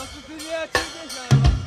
Orası dünya çekmiş.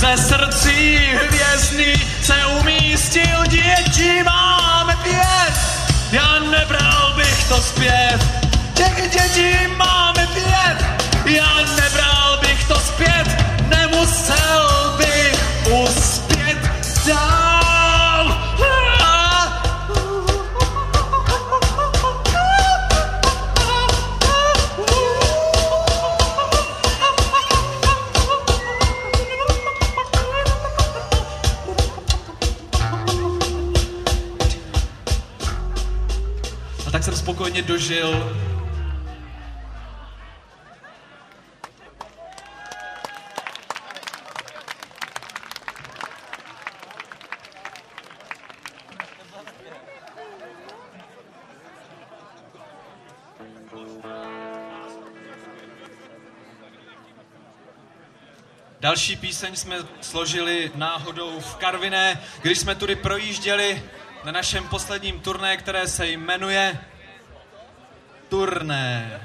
Ze srdcí hvězdný se umístil děti máme pět. Já nebral bych to zpět, těch dětí má tak jsem spokojeně dožil. Další píseň jsme složili náhodou v Karviné, když jsme tudy projížděli, na našem posledním turné, které se jmenuje Turné.